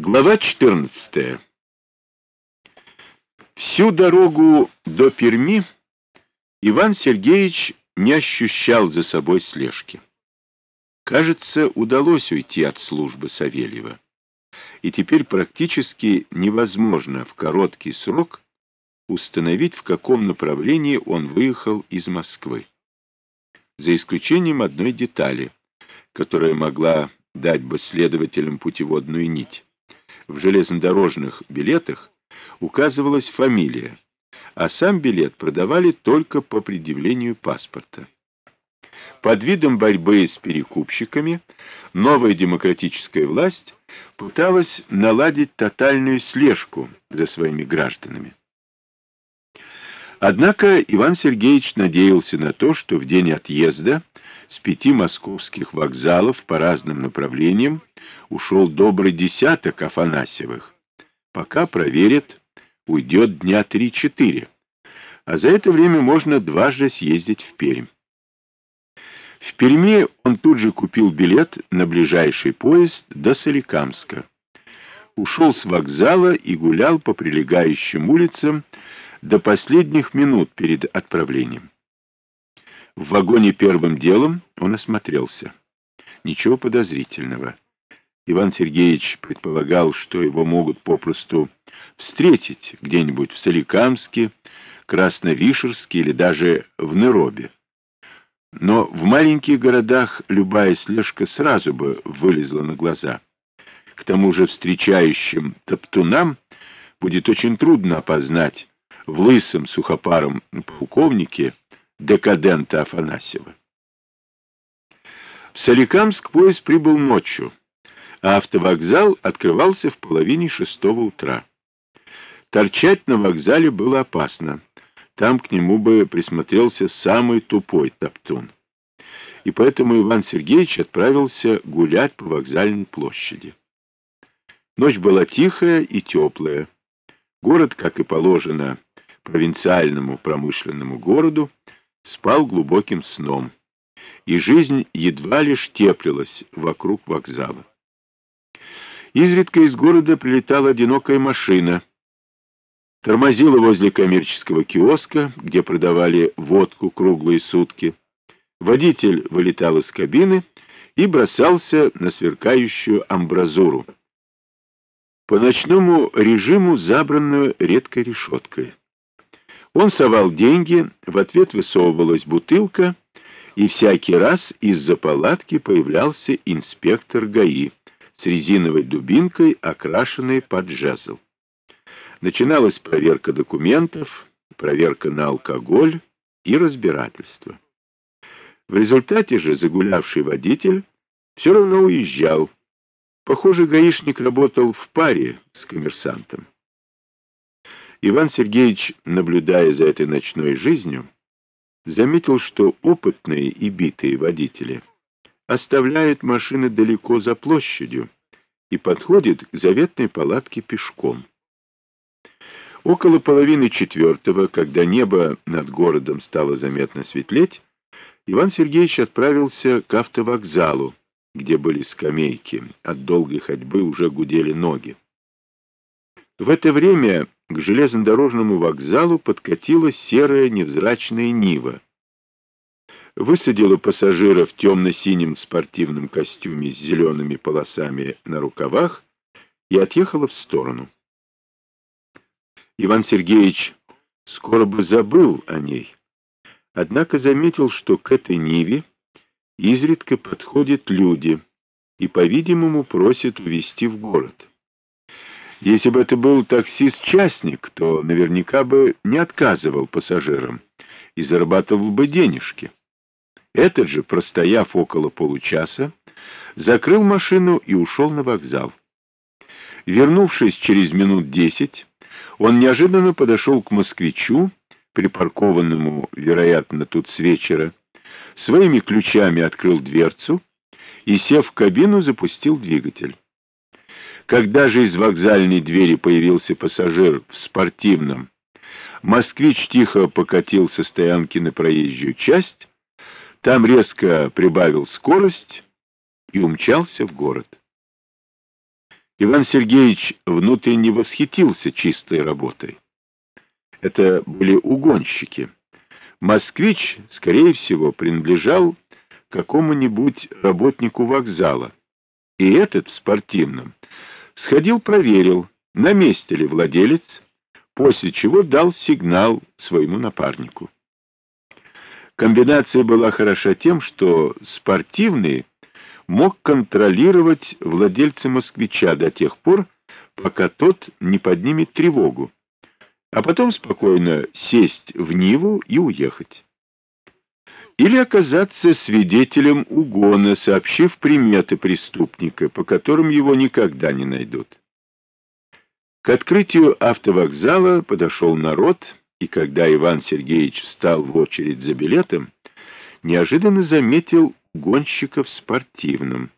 Глава 14. Всю дорогу до Перми Иван Сергеевич не ощущал за собой слежки. Кажется, удалось уйти от службы Савельева. И теперь практически невозможно в короткий срок установить, в каком направлении он выехал из Москвы. За исключением одной детали, которая могла дать бы следователям путеводную нить в железнодорожных билетах указывалась фамилия, а сам билет продавали только по предъявлению паспорта. Под видом борьбы с перекупщиками новая демократическая власть пыталась наладить тотальную слежку за своими гражданами. Однако Иван Сергеевич надеялся на то, что в день отъезда с пяти московских вокзалов по разным направлениям ушел добрый десяток Афанасьевых. Пока проверят, уйдет дня три-четыре, а за это время можно дважды съездить в Пермь. В Перми он тут же купил билет на ближайший поезд до Соликамска. Ушел с вокзала и гулял по прилегающим улицам до последних минут перед отправлением. В вагоне первым делом он осмотрелся. Ничего подозрительного. Иван Сергеевич предполагал, что его могут попросту встретить где-нибудь в Соликамске, Красновишерске или даже в Неробе. Но в маленьких городах любая слежка сразу бы вылезла на глаза. К тому же встречающим топтунам будет очень трудно опознать в лысом сухопаром полковнике декадента Афанасьева. В Соликамск поезд прибыл ночью а автовокзал открывался в половине шестого утра. Торчать на вокзале было опасно. Там к нему бы присмотрелся самый тупой топтун. И поэтому Иван Сергеевич отправился гулять по вокзальной площади. Ночь была тихая и теплая. Город, как и положено провинциальному промышленному городу, спал глубоким сном, и жизнь едва лишь теплилась вокруг вокзала. Изредка из города прилетала одинокая машина. Тормозила возле коммерческого киоска, где продавали водку круглые сутки. Водитель вылетал из кабины и бросался на сверкающую амбразуру. По ночному режиму забранную редкой решеткой. Он совал деньги, в ответ высовывалась бутылка, и всякий раз из-за палатки появлялся инспектор ГАИ с резиновой дубинкой, окрашенной под жезл. Начиналась проверка документов, проверка на алкоголь и разбирательство. В результате же загулявший водитель все равно уезжал. Похоже, гаишник работал в паре с коммерсантом. Иван Сергеевич, наблюдая за этой ночной жизнью, заметил, что опытные и битые водители оставляет машины далеко за площадью и подходит к заветной палатке пешком. Около половины четвертого, когда небо над городом стало заметно светлеть, Иван Сергеевич отправился к автовокзалу, где были скамейки, от долгой ходьбы уже гудели ноги. В это время к железнодорожному вокзалу подкатила серая невзрачная Нива высадила пассажира в темно-синем спортивном костюме с зелеными полосами на рукавах и отъехала в сторону. Иван Сергеевич скоро бы забыл о ней, однако заметил, что к этой Ниве изредка подходят люди и, по-видимому, просят увезти в город. Если бы это был таксист-частник, то наверняка бы не отказывал пассажирам и зарабатывал бы денежки. Этот же, простояв около получаса, закрыл машину и ушел на вокзал. Вернувшись через минут десять, он неожиданно подошел к москвичу, припаркованному, вероятно, тут с вечера, своими ключами открыл дверцу и, сев в кабину, запустил двигатель. Когда же из вокзальной двери появился пассажир в спортивном, москвич тихо покатил со стоянки на проезжую часть, там резко прибавил скорость и умчался в город. Иван Сергеевич внутренне восхитился чистой работой. Это были угонщики. Москвич, скорее всего, принадлежал какому-нибудь работнику вокзала. И этот в спортивном сходил проверил, на месте ли владелец, после чего дал сигнал своему напарнику. Комбинация была хороша тем, что спортивный мог контролировать владельца москвича до тех пор, пока тот не поднимет тревогу, а потом спокойно сесть в Ниву и уехать. Или оказаться свидетелем угона, сообщив приметы преступника, по которым его никогда не найдут. К открытию автовокзала подошел народ, и когда Иван Сергеевич встал в очередь за билетом, неожиданно заметил гонщика в спортивном.